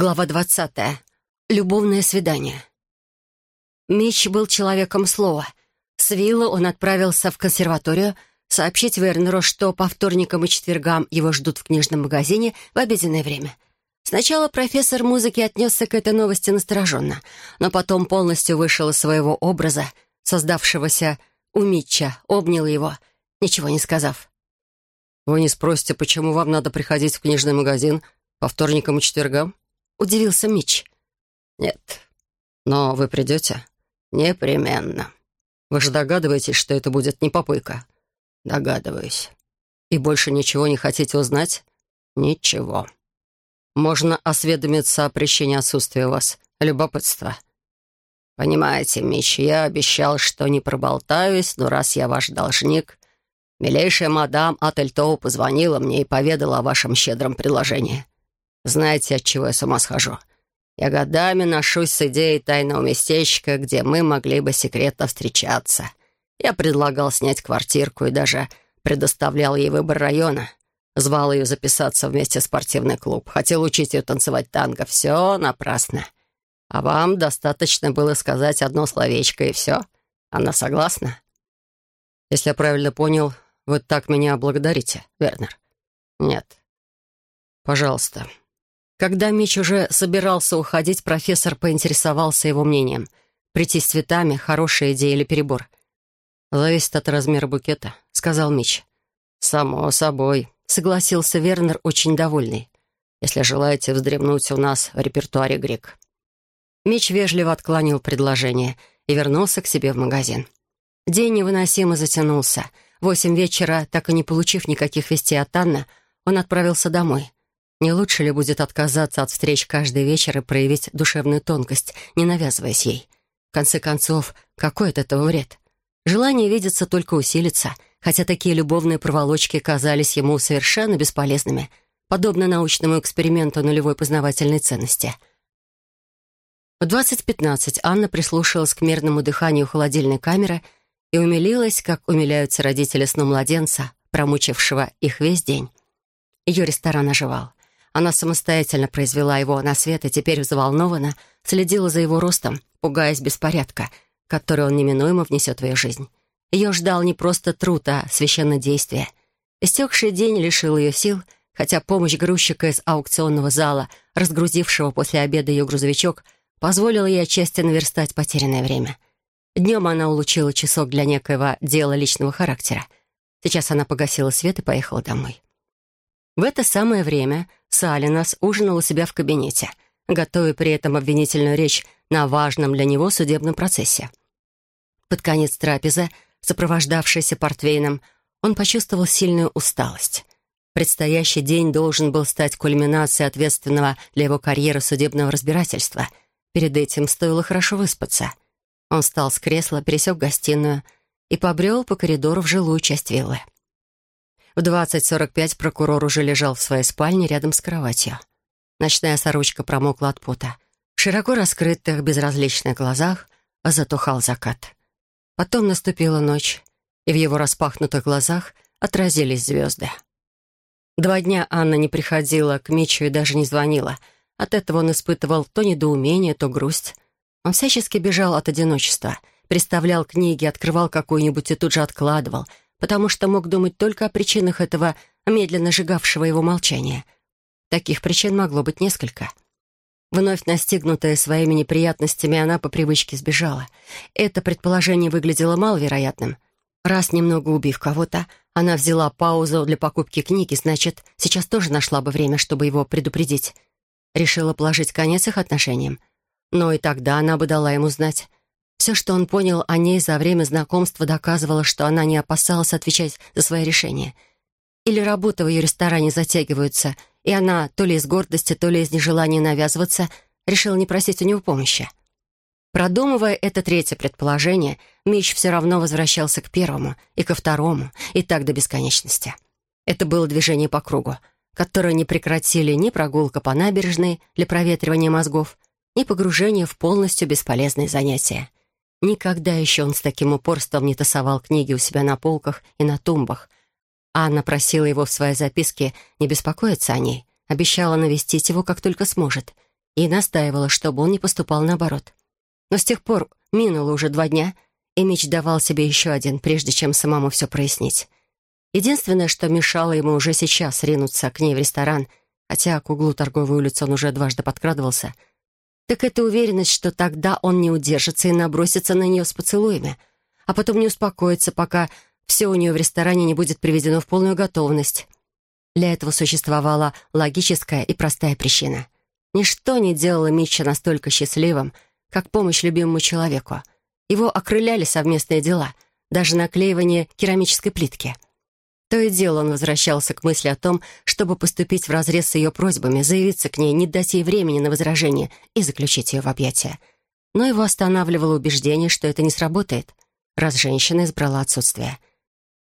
Глава двадцатая. Любовное свидание. Мич был человеком слова. С виллы он отправился в консерваторию сообщить Вернеру, что по вторникам и четвергам его ждут в книжном магазине в обеденное время. Сначала профессор музыки отнесся к этой новости настороженно, но потом полностью вышел из своего образа, создавшегося у Митча, обнял его, ничего не сказав. «Вы не спросите, почему вам надо приходить в книжный магазин по вторникам и четвергам?» — удивился Мич. «Нет. Но вы придете?» «Непременно. Вы же догадываетесь, что это будет не попойка?» «Догадываюсь. И больше ничего не хотите узнать?» «Ничего. Можно осведомиться о причине отсутствия у вас любопытства». «Понимаете, Мич, я обещал, что не проболтаюсь, но раз я ваш должник, милейшая мадам Ательтоу позвонила мне и поведала о вашем щедром предложении. Знаете, от чего я с ума схожу? Я годами ношусь с идеей тайного местечка, где мы могли бы секретно встречаться. Я предлагал снять квартирку и даже предоставлял ей выбор района. Звал ее записаться вместе в спортивный клуб. Хотел учить ее танцевать танго. Все напрасно. А вам достаточно было сказать одно словечко, и все. Она согласна? Если я правильно понял, вы так меня благодарите, Вернер? Нет. Пожалуйста, когда Мич уже собирался уходить, профессор поинтересовался его мнением. Прийти с цветами — хорошая идея или перебор? «Зависит от размера букета», — сказал Мич. «Само собой», — согласился Вернер, очень довольный. «Если желаете вздремнуть у нас в репертуаре грек». Мич вежливо отклонил предложение и вернулся к себе в магазин. День невыносимо затянулся. Восемь вечера, так и не получив никаких вестей от Анны, он отправился домой. Не лучше ли будет отказаться от встреч каждый вечер и проявить душевную тонкость, не навязываясь ей? В конце концов, какой от этого вред? Желание видеться только усилится, хотя такие любовные проволочки казались ему совершенно бесполезными, подобно научному эксперименту нулевой познавательной ценности. В 20.15 Анна прислушалась к мерному дыханию холодильной камеры и умилилась, как умиляются родители сну младенца, промучившего их весь день. Ее ресторан оживал. Она самостоятельно произвела его на свет и теперь взволнованно следила за его ростом, пугаясь беспорядка, который он неминуемо внесет в ее жизнь. Ее ждал не просто труд, а священное действие. Истекший день лишил ее сил, хотя помощь грузчика из аукционного зала, разгрузившего после обеда ее грузовичок, позволила ей отчасти наверстать потерянное время. Днем она улучила часок для некоего дела личного характера. Сейчас она погасила свет и поехала домой. В это самое время Салинас ужинал у себя в кабинете, готовя при этом обвинительную речь на важном для него судебном процессе. Под конец трапезы, сопровождавшейся портвейном, он почувствовал сильную усталость. Предстоящий день должен был стать кульминацией ответственного для его карьеры судебного разбирательства. Перед этим стоило хорошо выспаться. Он встал с кресла, пересек гостиную и побрел по коридору в жилую часть виллы. В 20.45 прокурор уже лежал в своей спальне рядом с кроватью. Ночная сорочка промокла от пота. В широко раскрытых, безразличных глазах затухал закат. Потом наступила ночь, и в его распахнутых глазах отразились звезды. Два дня Анна не приходила к Митчу и даже не звонила. От этого он испытывал то недоумение, то грусть. Он всячески бежал от одиночества, представлял книги, открывал какую-нибудь и тут же откладывал — потому что мог думать только о причинах этого медленно сжигавшего его молчания. Таких причин могло быть несколько. Вновь настигнутая своими неприятностями, она по привычке сбежала. Это предположение выглядело маловероятным. Раз немного убив кого-то, она взяла паузу для покупки книги, значит, сейчас тоже нашла бы время, чтобы его предупредить. Решила положить конец их отношениям. Но и тогда она бы дала ему знать. Все, что он понял о ней за время знакомства, доказывало, что она не опасалась отвечать за свои решения. Или работы в ее ресторане затягиваются, и она, то ли из гордости, то ли из нежелания навязываться, решила не просить у него помощи. Продумывая это третье предположение, Мич все равно возвращался к первому, и ко второму, и так до бесконечности. Это было движение по кругу, которое не прекратили ни прогулка по набережной для проветривания мозгов, ни погружение в полностью бесполезные занятия. Никогда еще он с таким упорством не тасовал книги у себя на полках и на тумбах. Анна просила его в своей записке не беспокоиться о ней, обещала навестить его, как только сможет. и настаивала, чтобы он не поступал наоборот. Но с тех пор минуло уже два дня, и Мич давал себе еще один, прежде чем самому все прояснить. Единственное, что мешало ему уже сейчас ринуться к ней в ресторан, хотя к углу торговой улицы он уже дважды подкрадывался, так это уверенность, что тогда он не удержится и набросится на нее с поцелуями, а потом не успокоится, пока все у нее в ресторане не будет приведено в полную готовность. Для этого существовала логическая и простая причина. Ничто не делало Митча настолько счастливым, как помощь любимому человеку. Его окрыляли совместные дела, даже наклеивание керамической плитки. То и дело он возвращался к мысли о том, чтобы поступить вразрез с ее просьбами, заявиться к ней, не дать ей времени на возражение и заключить ее в объятия. Но его останавливало убеждение, что это не сработает, раз женщина избрала отсутствие.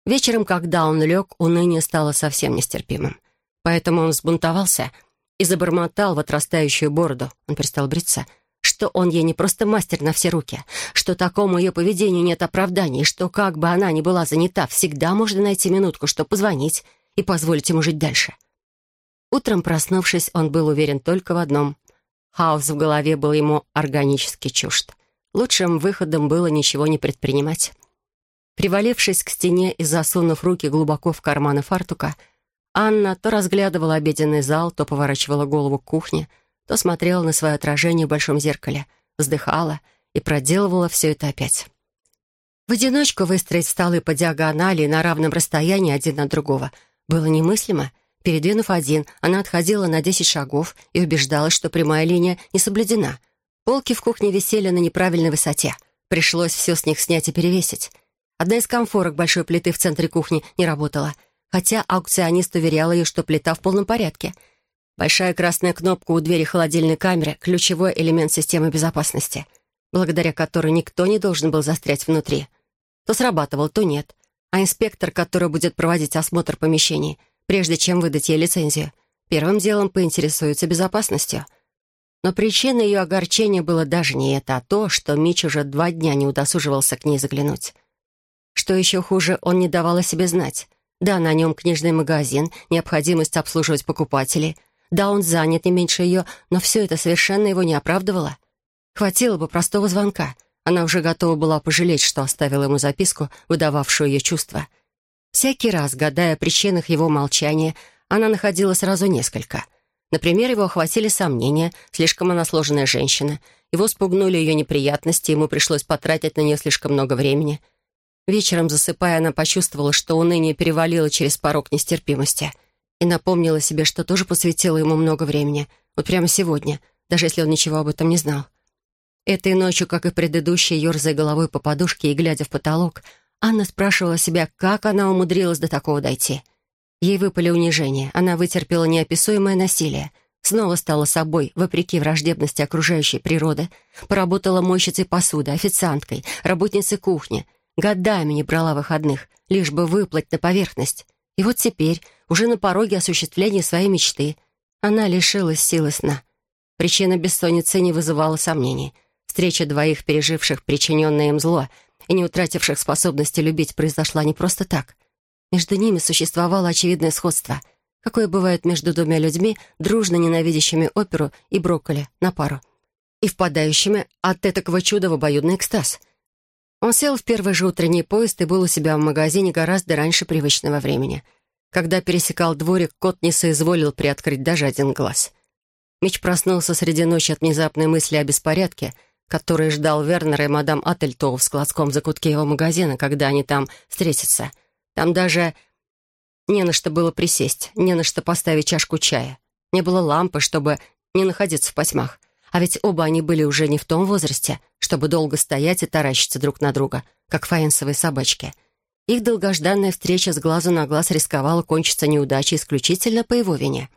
Вечером, когда он лег, уныние стало совсем нестерпимым. Поэтому он взбунтовался и забормотал в отрастающую бороду, он перестал бриться, что он ей не просто мастер на все руки, что такому ее поведению нет оправданий, что как бы она ни была занята, всегда можно найти минутку, чтобы позвонить и позволить ему жить дальше. Утром, проснувшись, он был уверен только в одном. Хаос в голове был ему органически чужд. Лучшим выходом было ничего не предпринимать. Привалившись к стене и засунув руки глубоко в карманы фартука, Анна то разглядывала обеденный зал, то поворачивала голову к кухне, то смотрела на свое отражение в большом зеркале, вздыхала и проделывала все это опять. В одиночку выстроить столы по диагонали на равном расстоянии один от другого было немыслимо. Передвинув один, она отходила на десять шагов и убеждалась, что прямая линия не соблюдена. Полки в кухне висели на неправильной высоте. Пришлось все с них снять и перевесить. Одна из комфорок большой плиты в центре кухни не работала, хотя аукционист уверял ее, что плита в полном порядке. Большая красная кнопка у двери холодильной камеры — ключевой элемент системы безопасности, благодаря которой никто не должен был застрять внутри. То срабатывал, то нет. А инспектор, который будет проводить осмотр помещений, прежде чем выдать ей лицензию, первым делом поинтересуется безопасностью. Но причиной ее огорчения было даже не это, а то, что Мич уже два дня не удосуживался к ней заглянуть. Что еще хуже, он не давал о себе знать. Да, на нем книжный магазин, необходимость обслуживать покупателей. Да, он занят не меньше ее, но все это совершенно его не оправдывало. Хватило бы простого звонка. Она уже готова была пожалеть, что оставила ему записку, выдававшую ее чувства. Всякий раз, гадая о причинах его молчания, она находила сразу несколько. Например, его охватили сомнения, слишком она сложенная женщина, его спугнули ее неприятности, ему пришлось потратить на нее слишком много времени — Вечером, засыпая, она почувствовала, что уныние перевалило через порог нестерпимости. И напомнила себе, что тоже посвятила ему много времени. Вот прямо сегодня, даже если он ничего об этом не знал. Этой ночью, как и предыдущей, ерзая головой по подушке и глядя в потолок, Анна спрашивала себя, как она умудрилась до такого дойти. Ей выпали унижения, она вытерпела неописуемое насилие, снова стала собой, вопреки враждебности окружающей природы, поработала мойщицей посуды, официанткой, работницей кухни, Годами не брала выходных, лишь бы выплыть на поверхность. И вот теперь, уже на пороге осуществления своей мечты, она лишилась силы сна. Причина бессонницы не вызывала сомнений. Встреча двоих, переживших причиненное им зло и не утративших способности любить, произошла не просто так. Между ними существовало очевидное сходство, какое бывает между двумя людьми, дружно ненавидящими оперу и брокколи на пару, и впадающими от этакого чуда в обоюдный экстаз — он сел в первый же утренний поезд и был у себя в магазине гораздо раньше привычного времени. Когда пересекал дворик, кот не соизволил приоткрыть даже один глаз. Мич проснулся среди ночи от внезапной мысли о беспорядке, который ждал Вернера и мадам Ательтоу в складском закутке его магазина, когда они там встретятся. Там даже не на что было присесть, не на что поставить чашку чая. Не было лампы, чтобы не находиться в потьмах. А ведь оба они были уже не в том возрасте, чтобы долго стоять и таращиться друг на друга, как фаянсовые собачки. Их долгожданная встреча с глазу на глаз рисковала кончиться неудачей исключительно по его вине.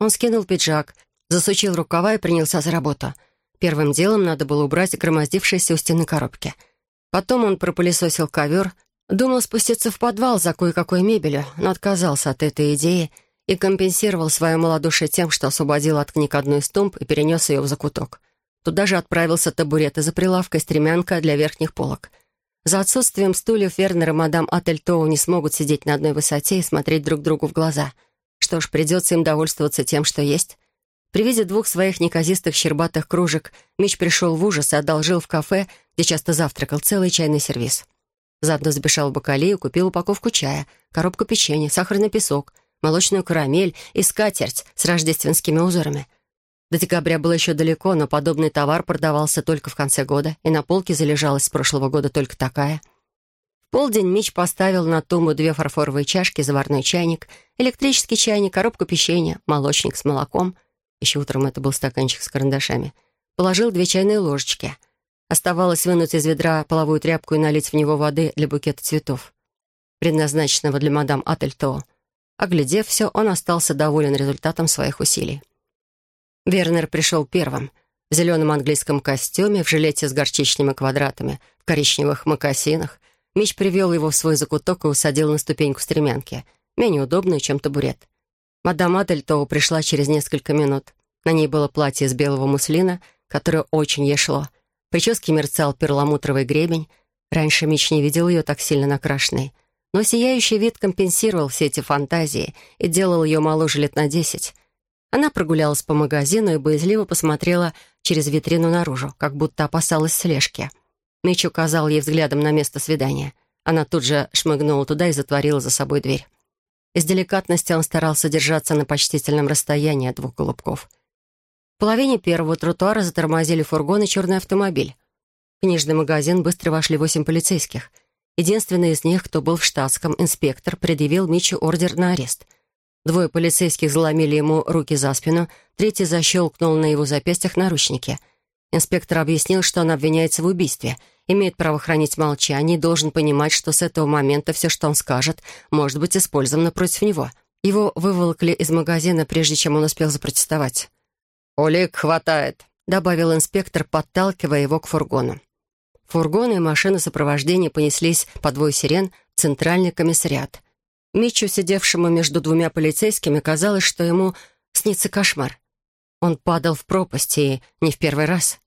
Он скинул пиджак, засучил рукава и принялся за работу. Первым делом надо было убрать громоздившиеся у стены коробки. Потом он пропылесосил ковер, думал спуститься в подвал за кое-какой мебелью, но отказался от этой идеи — и компенсировал свое малодушие тем, что освободил от книг одну из тумб и перенес ее в закуток. Туда же отправился табурет и за прилавкой стремянка для верхних полок. За отсутствием стульев Вернер и мадам Ательтоу не смогут сидеть на одной высоте и смотреть друг другу в глаза. Что ж, придется им довольствоваться тем, что есть. При виде двух своих неказистых щербатых кружек Мич пришел в ужас и одолжил в кафе, где часто завтракал, целый чайный сервиз. Заодно забежал в бакалею, купил упаковку чая, коробку печенья, сахарный песок, молочную карамель и скатерть с рождественскими узорами. До декабря было еще далеко, но подобный товар продавался только в конце года, и на полке залежалась с прошлого года только такая. В полдень Мич поставил на тумбу две фарфоровые чашки, заварной чайник, электрический чайник, коробку печенья, молочник с молоком — еще утром это был стаканчик с карандашами, положил две чайные ложечки. Оставалось вынуть из ведра половую тряпку и налить в него воды для букета цветов, предназначенного для мадам Ательто. Оглядев все, он остался доволен результатом своих усилий. Вернер пришел первым, в зеленом английском костюме, в жилете с горчичными квадратами, в коричневых мокасинах. Мич привел его в свой закуток и усадил на ступеньку стремянки, менее удобную, чем табурет. Мадам Адельтоу пришла через несколько минут. На ней было платье из белого муслина, которое очень ей шло. В прическе мерцал перламутровый гребень. Раньше Мич не видел ее так сильно накрашенной. Но сияющий вид компенсировал все эти фантазии и делал ее моложе лет на десять. Она прогулялась по магазину и боязливо посмотрела через витрину наружу, как будто опасалась слежки. Мич указал ей взглядом на место свидания. Она тут же шмыгнула туда и затворила за собой дверь. Из деликатности он старался держаться на почтительном расстоянии от двух голубков. В половине первого тротуара затормозили фургон и черный автомобиль. В книжный магазин быстро вошли восемь полицейских. Единственный из них, кто был в штатском, инспектор, предъявил Митчу ордер на арест. Двое полицейских заломили ему руки за спину, третий защелкнул на его запястьях наручники. Инспектор объяснил, что он обвиняется в убийстве — имеет право хранить молчание и должен понимать, что с этого момента все, что он скажет, может быть использовано против него. Его выволокли из магазина, прежде чем он успел запротестовать. «Улик хватает», — добавил инспектор, подталкивая его к фургону. Фургоны и машины сопровождения понеслись по двое сирен в центральный комиссариат. Митчу, сидевшему между двумя полицейскими, казалось, что ему снится кошмар. Он падал в пропасть, и не в первый раз.